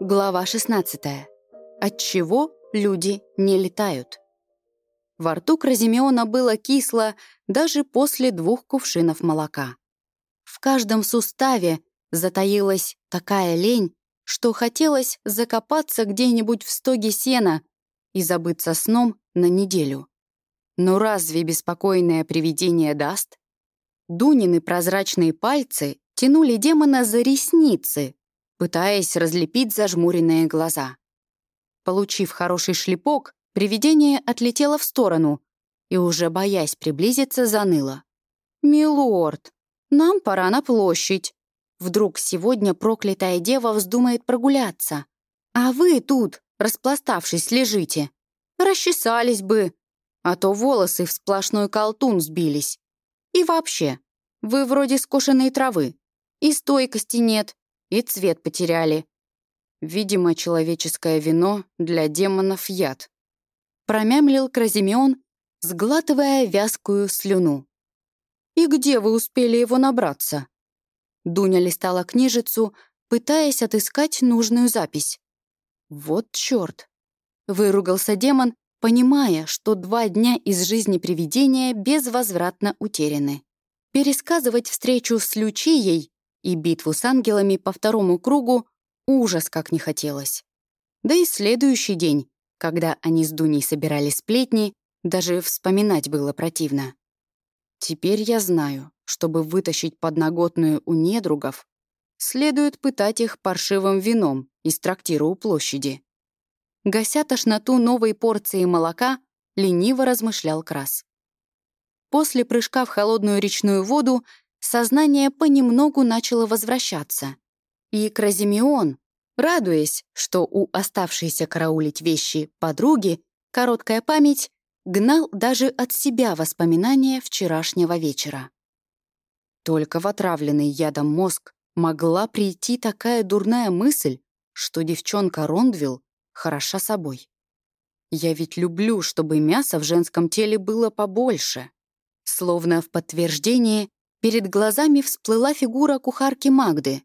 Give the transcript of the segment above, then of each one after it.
Глава 16. Отчего люди не летают? Во рту Кразимеона было кисло даже после двух кувшинов молока. В каждом суставе затаилась такая лень, что хотелось закопаться где-нибудь в стоге сена и забыться сном на неделю. Но разве беспокойное привидение даст? Дунины прозрачные пальцы тянули демона за ресницы, пытаясь разлепить зажмуренные глаза. Получив хороший шлепок, привидение отлетело в сторону и, уже боясь приблизиться, заныло. «Милорд, нам пора на площадь. Вдруг сегодня проклятая дева вздумает прогуляться. А вы тут, распластавшись, лежите. Расчесались бы, а то волосы в сплошной колтун сбились. И вообще, вы вроде скошенной травы. И стойкости нет, и цвет потеряли. Видимо, человеческое вино для демонов яд. Промямлил Кразимеон, сглатывая вязкую слюну. «И где вы успели его набраться?» Дуня листала книжицу, пытаясь отыскать нужную запись. «Вот чёрт!» — выругался демон, понимая, что два дня из жизни привидения безвозвратно утеряны. Пересказывать встречу с Лючией и битву с ангелами по второму кругу ужас как не хотелось. Да и следующий день, когда они с Дуней собирали сплетни, даже вспоминать было противно. Теперь я знаю, чтобы вытащить подноготную у недругов, следует пытать их паршивым вином из трактира у площади. Гася тошноту новой порции молока, лениво размышлял Крас. После прыжка в холодную речную воду сознание понемногу начало возвращаться. И Кразимеон, радуясь, что у оставшейся караулить вещи подруги короткая память, гнал даже от себя воспоминания вчерашнего вечера. Только в отравленный ядом мозг могла прийти такая дурная мысль, что девчонка Рондвилл хороша собой. Я ведь люблю, чтобы мяса в женском теле было побольше. Словно в подтверждение, перед глазами всплыла фигура кухарки Магды.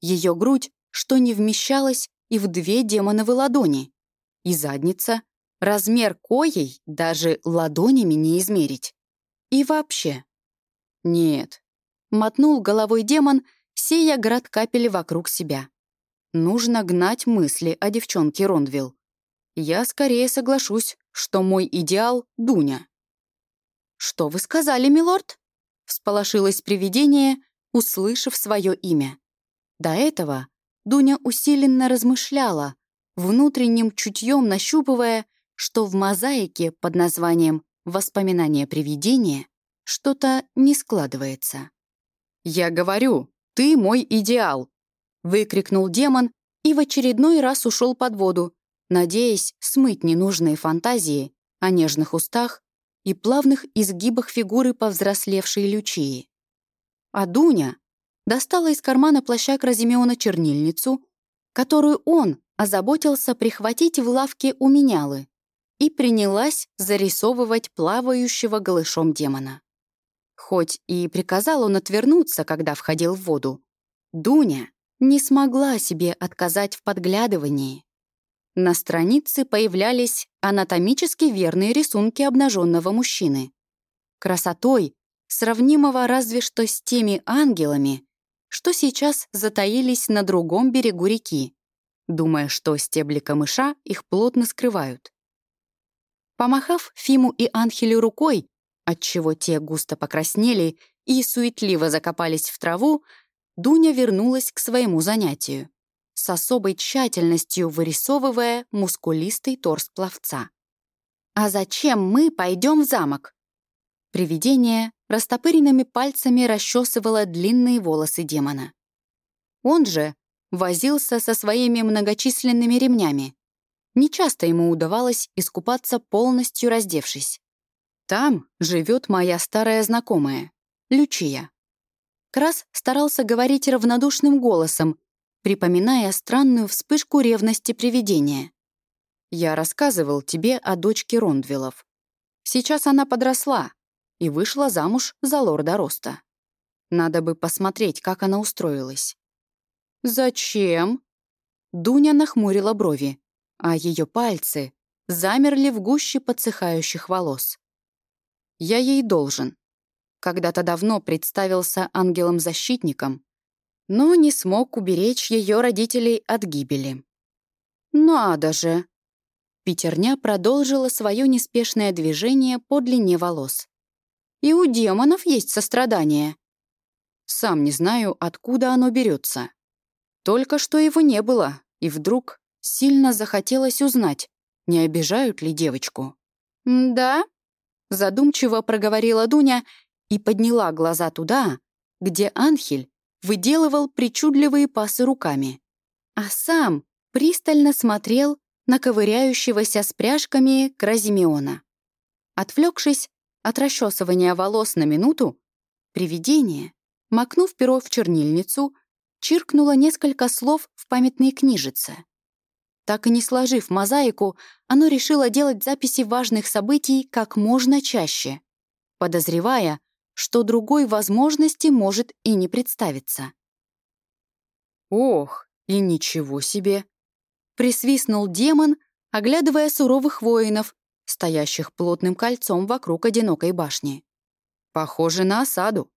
Ее грудь, что не вмещалась и в две демоновы ладони. И задница, размер коей даже ладонями не измерить. И вообще. Нет, мотнул головой демон, сея град капели вокруг себя. Нужно гнать мысли о девчонке Рондвилл. Я скорее соглашусь, что мой идеал — Дуня. «Что вы сказали, милорд?» — всполошилось привидение, услышав свое имя. До этого Дуня усиленно размышляла, внутренним чутьем нащупывая, что в мозаике под названием «Воспоминания привидения» что-то не складывается. «Я говорю, ты мой идеал!» — выкрикнул демон и в очередной раз ушел под воду, надеясь смыть ненужные фантазии о нежных устах и плавных изгибах фигуры повзрослевшей Лючии. А Дуня достала из кармана плаща Кразимеона чернильницу, которую он озаботился прихватить в лавке у менялы, и принялась зарисовывать плавающего голышом демона. Хоть и приказал он отвернуться, когда входил в воду, Дуня не смогла себе отказать в подглядывании. На странице появлялись анатомически верные рисунки обнаженного мужчины. Красотой, сравнимого разве что с теми ангелами, что сейчас затаились на другом берегу реки, думая, что стебли камыша их плотно скрывают. Помахав Фиму и Анхелю рукой, отчего те густо покраснели и суетливо закопались в траву, Дуня вернулась к своему занятию, с особой тщательностью вырисовывая мускулистый торс пловца. «А зачем мы пойдем в замок?» Привидение растопыренными пальцами расчесывало длинные волосы демона. Он же возился со своими многочисленными ремнями. Нечасто ему удавалось искупаться полностью раздевшись. Там живет моя старая знакомая, Лючия. Крас старался говорить равнодушным голосом, припоминая странную вспышку ревности привидения. «Я рассказывал тебе о дочке Рондвиллов. Сейчас она подросла и вышла замуж за лорда Роста. Надо бы посмотреть, как она устроилась». «Зачем?» Дуня нахмурила брови, а ее пальцы замерли в гуще подсыхающих волос. «Я ей должен», когда-то давно представился ангелом-защитником, но не смог уберечь ее родителей от гибели. «Надо же!» Пятерня продолжила свое неспешное движение по длине волос. «И у демонов есть сострадание». Сам не знаю, откуда оно берется. Только что его не было, и вдруг сильно захотелось узнать, не обижают ли девочку. «Да?» — задумчиво проговорила Дуня и подняла глаза туда, где Анхель выделывал причудливые пасы руками, а сам пристально смотрел на ковыряющегося с пряжками Кразимеона. Отвлекшись от расчесывания волос на минуту, привидение, макнув перо в чернильницу, чиркнуло несколько слов в памятной книжице. Так и не сложив мозаику, оно решило делать записи важных событий как можно чаще, подозревая, что другой возможности может и не представиться. «Ох, и ничего себе!» — присвистнул демон, оглядывая суровых воинов, стоящих плотным кольцом вокруг одинокой башни. «Похоже на осаду».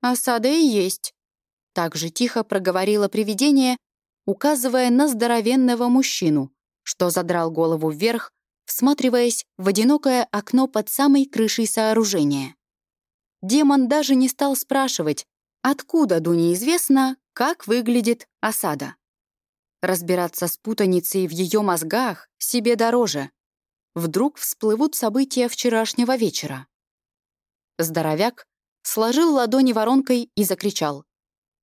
«Осада и есть», — так же тихо проговорило привидение, указывая на здоровенного мужчину, что задрал голову вверх, всматриваясь в одинокое окно под самой крышей сооружения. Демон даже не стал спрашивать, откуда Дуне известно, как выглядит осада. Разбираться с путаницей в ее мозгах себе дороже. Вдруг всплывут события вчерашнего вечера. Здоровяк сложил ладони воронкой и закричал.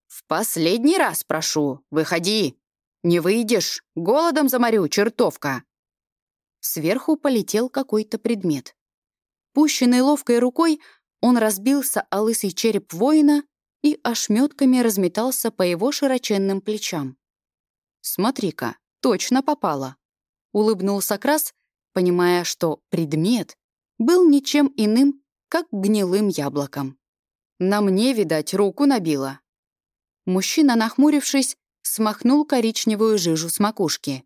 «В последний раз прошу, выходи! Не выйдешь, голодом заморю, чертовка!» Сверху полетел какой-то предмет. Пущенный ловкой рукой, он разбился о лысый череп воина и ошметками разметался по его широченным плечам. «Смотри-ка, точно попало!» — улыбнулся Крас, понимая, что предмет был ничем иным, как гнилым яблоком. «На мне, видать, руку набило». Мужчина, нахмурившись, смахнул коричневую жижу с макушки,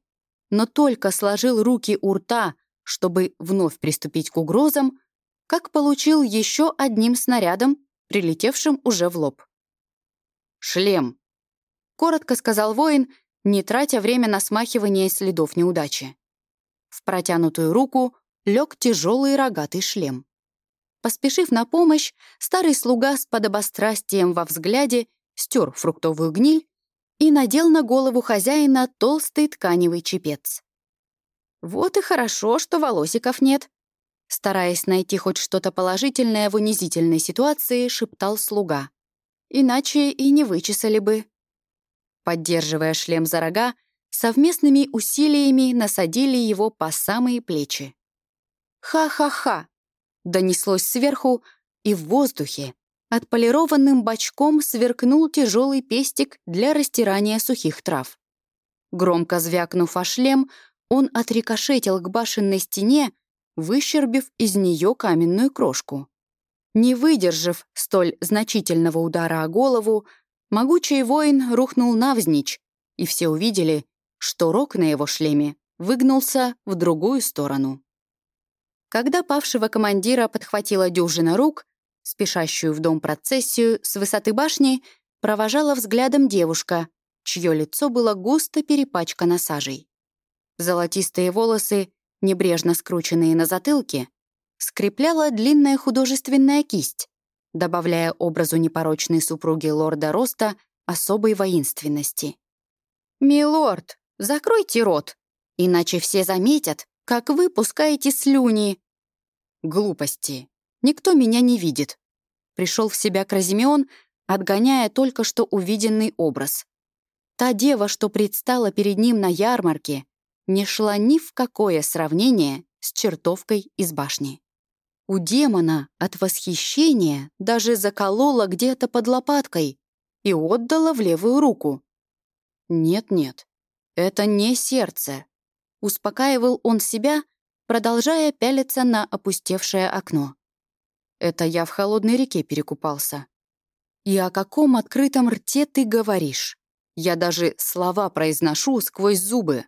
но только сложил руки у рта, чтобы вновь приступить к угрозам, как получил еще одним снарядом, прилетевшим уже в лоб. «Шлем», — коротко сказал воин, не тратя время на смахивание следов неудачи. В протянутую руку лег тяжелый рогатый шлем. Поспешив на помощь, старый слуга с подобострастием во взгляде стер фруктовую гниль и надел на голову хозяина толстый тканевый чепец. Вот и хорошо, что волосиков нет. Стараясь найти хоть что-то положительное в унизительной ситуации, шептал слуга. Иначе и не вычесали бы. Поддерживая шлем за рога, совместными усилиями насадили его по самые плечи. «Ха-ха-ха!» — донеслось сверху, и в воздухе отполированным бочком сверкнул тяжелый пестик для растирания сухих трав. Громко звякнув о шлем, он отрикошетил к башенной стене, выщербив из нее каменную крошку. Не выдержав столь значительного удара о голову, могучий воин рухнул навзничь, и все увидели, что рог на его шлеме выгнулся в другую сторону. Когда павшего командира подхватила дюжина рук, спешащую в дом процессию с высоты башни провожала взглядом девушка, чье лицо было густо перепачкано сажей. Золотистые волосы небрежно скрученные на затылке, скрепляла длинная художественная кисть, добавляя образу непорочной супруги лорда Роста особой воинственности. «Милорд, закройте рот, иначе все заметят, как вы пускаете слюни». «Глупости. Никто меня не видит». Пришел в себя Кразимеон, отгоняя только что увиденный образ. Та дева, что предстала перед ним на ярмарке, не шла ни в какое сравнение с чертовкой из башни. У демона от восхищения даже заколола где-то под лопаткой и отдала в левую руку. «Нет-нет, это не сердце», — успокаивал он себя, продолжая пялиться на опустевшее окно. «Это я в холодной реке перекупался». «И о каком открытом рте ты говоришь? Я даже слова произношу сквозь зубы.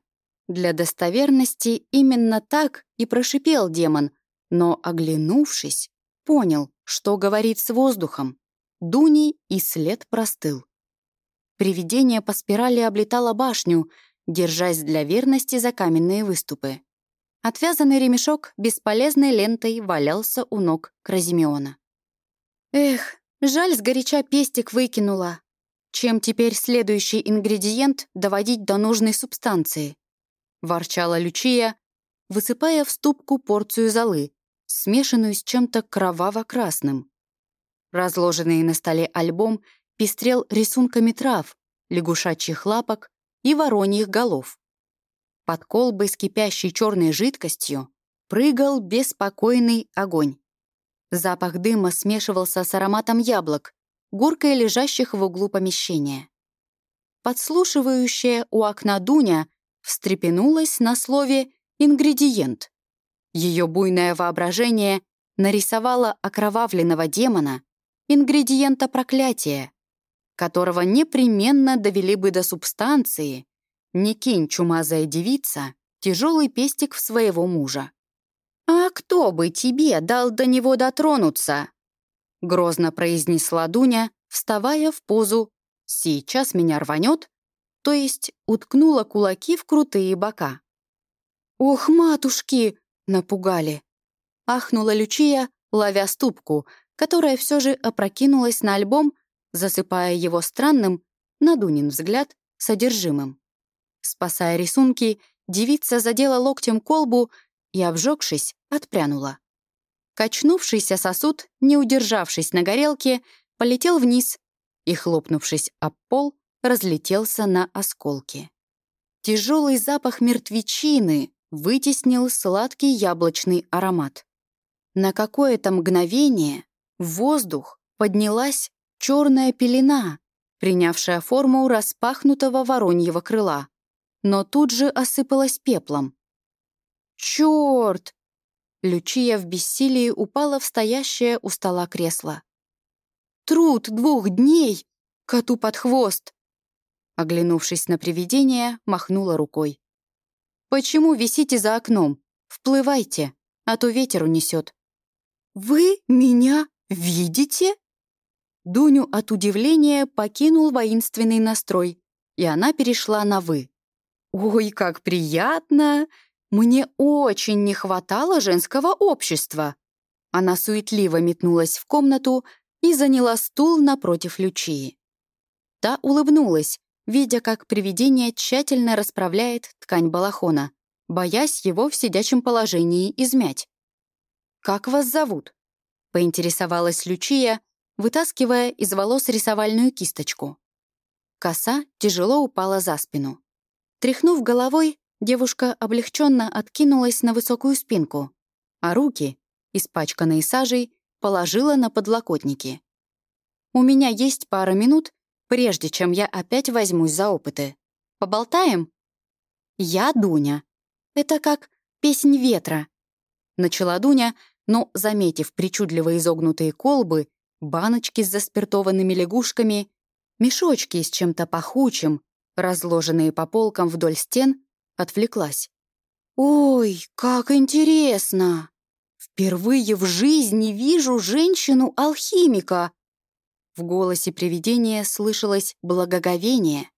Для достоверности именно так и прошипел демон, но, оглянувшись, понял, что говорит с воздухом. Дуни и след простыл. Привидение по спирали облетало башню, держась для верности за каменные выступы. Отвязанный ремешок бесполезной лентой валялся у ног Кразимеона. Эх, жаль, сгоряча пестик выкинула. Чем теперь следующий ингредиент доводить до нужной субстанции? Ворчала Лючия, высыпая в ступку порцию золы, смешанную с чем-то кроваво-красным. Разложенный на столе альбом пестрел рисунками трав, лягушачьих лапок и вороньих голов. Под колбой с кипящей черной жидкостью прыгал беспокойный огонь. Запах дыма смешивался с ароматом яблок, горкой лежащих в углу помещения. Подслушивающая у окна Дуня встрепенулась на слове «ингредиент». Ее буйное воображение нарисовало окровавленного демона, ингредиента проклятия, которого непременно довели бы до субстанции, не кинь, чумазая девица, тяжелый пестик в своего мужа. «А кто бы тебе дал до него дотронуться?» Грозно произнесла Дуня, вставая в позу «Сейчас меня рванет», то есть уткнула кулаки в крутые бока. «Ох, матушки!» — напугали. Ахнула Лючия, ловя ступку, которая все же опрокинулась на альбом, засыпая его странным, на Дунин взгляд, содержимым. Спасая рисунки, девица задела локтем колбу и, обжегшись, отпрянула. Качнувшийся сосуд, не удержавшись на горелке, полетел вниз и, хлопнувшись об пол, разлетелся на осколки. Тяжелый запах мертвечины вытеснил сладкий яблочный аромат. На какое-то мгновение в воздух поднялась черная пелена, принявшая форму распахнутого вороньего крыла, но тут же осыпалась пеплом. «Чёрт!» Лючия в бессилии упала в стоящее у стола кресло. «Труд двух дней! Коту под хвост!» Оглянувшись на привидение, махнула рукой. «Почему висите за окном? Вплывайте, а то ветер унесет». «Вы меня видите?» Дуню от удивления покинул воинственный настрой, и она перешла на «вы». «Ой, как приятно! Мне очень не хватало женского общества». Она суетливо метнулась в комнату и заняла стул напротив Лючии. Та улыбнулась, видя, как привидение тщательно расправляет ткань балахона, боясь его в сидячем положении измять. «Как вас зовут?» — поинтересовалась Лючия, вытаскивая из волос рисовальную кисточку. Коса тяжело упала за спину. Тряхнув головой, Девушка облегченно откинулась на высокую спинку, а руки, испачканные сажей, положила на подлокотники. «У меня есть пара минут, прежде чем я опять возьмусь за опыты. Поболтаем?» «Я Дуня. Это как песнь ветра», — начала Дуня, но, заметив причудливо изогнутые колбы, баночки с заспиртованными лягушками, мешочки с чем-то пахучим, разложенные по полкам вдоль стен, Отвлеклась. «Ой, как интересно! Впервые в жизни вижу женщину-алхимика!» В голосе привидения слышалось благоговение,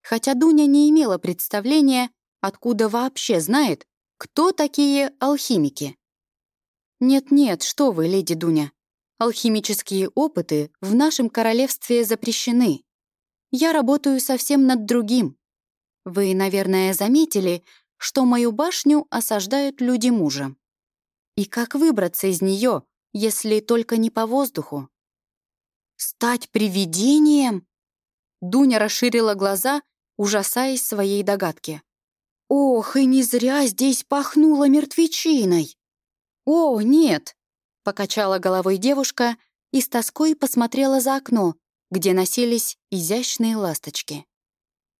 хотя Дуня не имела представления, откуда вообще знает, кто такие алхимики. «Нет-нет, что вы, леди Дуня. Алхимические опыты в нашем королевстве запрещены. Я работаю совсем над другим. Вы, наверное, заметили, что мою башню осаждают люди мужа. И как выбраться из нее, если только не по воздуху? Стать привидением? Дуня расширила глаза, ужасаясь своей догадке. Ох, и не зря здесь пахнуло мертвечиной. О, нет, покачала головой девушка и с тоской посмотрела за окно, где носились изящные ласточки.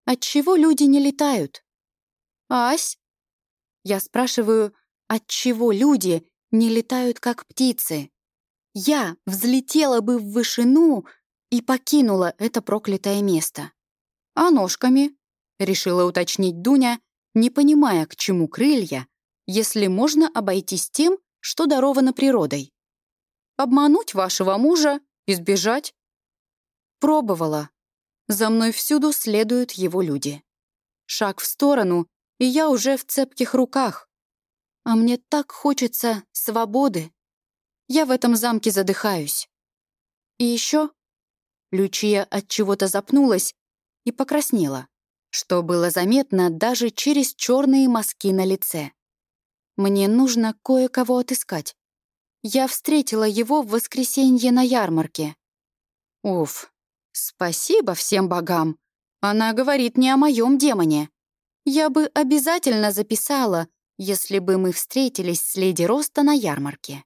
Отчего люди не летают? Ась? Я спрашиваю, отчего люди не летают, как птицы? Я взлетела бы в вышину и покинула это проклятое место. А ножками?» — решила уточнить Дуня, не понимая, к чему крылья, если можно обойтись тем, что даровано природой. «Обмануть вашего мужа, избежать?» Пробовала. За мной всюду следуют его люди. Шаг в сторону, и я уже в цепких руках. А мне так хочется свободы. Я в этом замке задыхаюсь. И еще Лючия от чего-то запнулась и покраснела, что было заметно даже через черные мазки на лице. Мне нужно кое-кого отыскать. Я встретила его в воскресенье на ярмарке. Уф, спасибо всем богам. Она говорит не о моем демоне. Я бы обязательно записала, если бы мы встретились с леди Роста на ярмарке.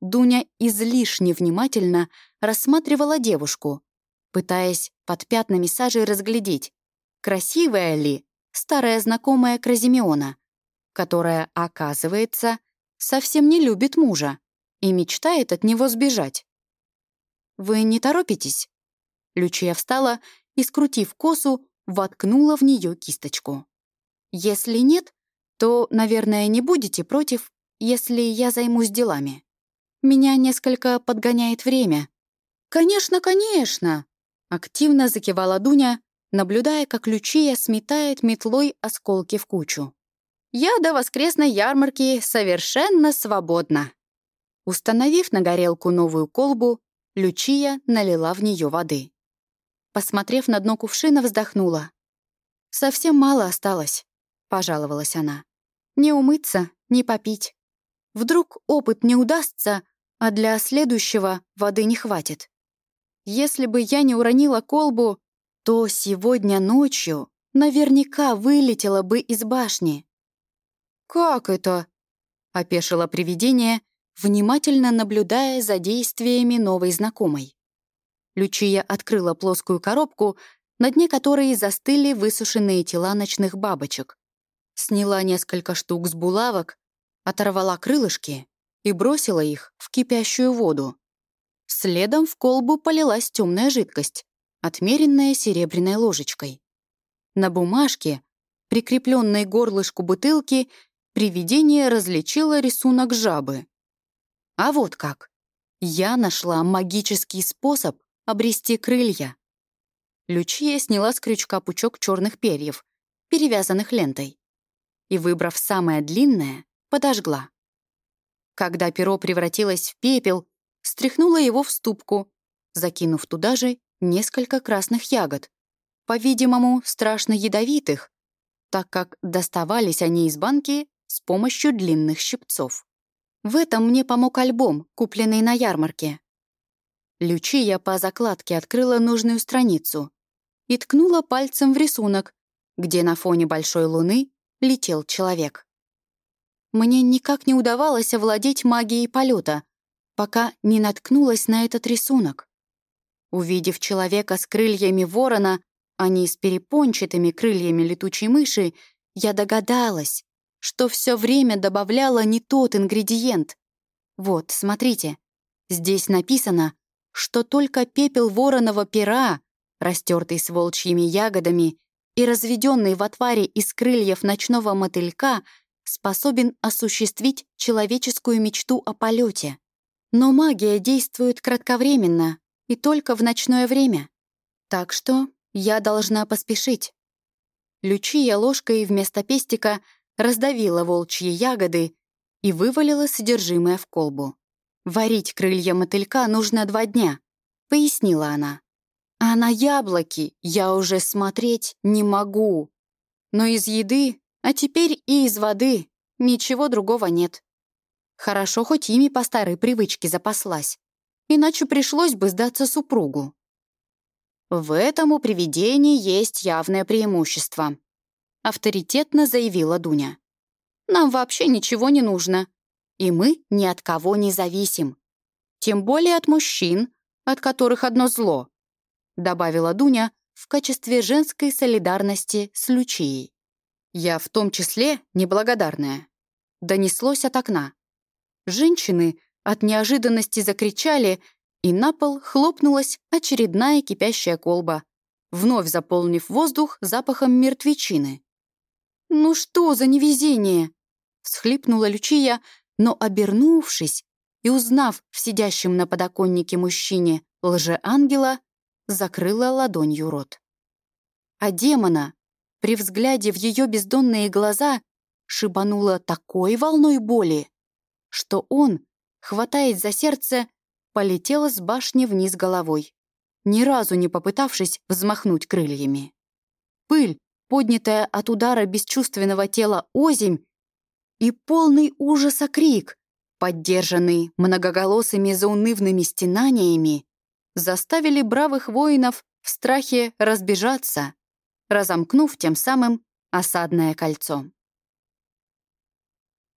Дуня излишне внимательно рассматривала девушку, пытаясь под пятнами сажи разглядеть, красивая ли старая знакомая Кразимеона, которая, оказывается, совсем не любит мужа и мечтает от него сбежать. «Вы не торопитесь?» Лючия встала и, скрутив косу, воткнула в нее кисточку. «Если нет, то, наверное, не будете против, если я займусь делами. Меня несколько подгоняет время». «Конечно, конечно!» — активно закивала Дуня, наблюдая, как Лючия сметает метлой осколки в кучу. «Я до воскресной ярмарки совершенно свободна». Установив на горелку новую колбу, Лючия налила в нее воды. Посмотрев на дно кувшина, вздохнула. «Совсем мало осталось», — пожаловалась она. «Не умыться, не попить. Вдруг опыт не удастся, а для следующего воды не хватит. Если бы я не уронила колбу, то сегодня ночью наверняка вылетела бы из башни». «Как это?» — опешило привидение, внимательно наблюдая за действиями новой знакомой. Лючия открыла плоскую коробку, на дне которой застыли высушенные тела ночных бабочек. Сняла несколько штук с булавок, оторвала крылышки и бросила их в кипящую воду. Следом в колбу полилась темная жидкость, отмеренная серебряной ложечкой. На бумажке, прикрепленной горлышку бутылки, привидение различило рисунок жабы. А вот как. Я нашла магический способ обрести крылья. Лючия сняла с крючка пучок черных перьев, перевязанных лентой, и, выбрав самое длинное, подожгла. Когда перо превратилось в пепел, стряхнула его в ступку, закинув туда же несколько красных ягод, по-видимому, страшно ядовитых, так как доставались они из банки с помощью длинных щипцов. В этом мне помог альбом, купленный на ярмарке. Лючия по закладке открыла нужную страницу и ткнула пальцем в рисунок, где на фоне большой луны летел человек. Мне никак не удавалось овладеть магией полета, пока не наткнулась на этот рисунок. Увидев человека с крыльями ворона, а не с перепончатыми крыльями летучей мыши, я догадалась, что все время добавляла не тот ингредиент. Вот, смотрите, здесь написано что только пепел вороного пера, растертый с волчьими ягодами и разведенный в отваре из крыльев ночного мотылька, способен осуществить человеческую мечту о полете. Но магия действует кратковременно и только в ночное время. Так что я должна поспешить. Лючия ложкой вместо пестика раздавила волчьи ягоды и вывалила содержимое в колбу. «Варить крылья мотылька нужно два дня», — пояснила она. «А на яблоки я уже смотреть не могу. Но из еды, а теперь и из воды, ничего другого нет. Хорошо, хоть ими по старой привычке запаслась, иначе пришлось бы сдаться супругу». «В этом у привидений есть явное преимущество», — авторитетно заявила Дуня. «Нам вообще ничего не нужно и мы ни от кого не зависим. Тем более от мужчин, от которых одно зло», добавила Дуня в качестве женской солидарности с Лючией. «Я в том числе неблагодарная», донеслось от окна. Женщины от неожиданности закричали, и на пол хлопнулась очередная кипящая колба, вновь заполнив воздух запахом мертвечины. «Ну что за невезение?» — всхлипнула Лючия, но, обернувшись и узнав в сидящем на подоконнике мужчине лжеангела, закрыла ладонью рот. А демона, при взгляде в ее бездонные глаза, шибануло такой волной боли, что он, хватаясь за сердце, полетел с башни вниз головой, ни разу не попытавшись взмахнуть крыльями. Пыль, поднятая от удара бесчувственного тела озимь, и полный ужаса крик, поддержанный многоголосыми заунывными стенаниями, заставили бравых воинов в страхе разбежаться, разомкнув тем самым осадное кольцо.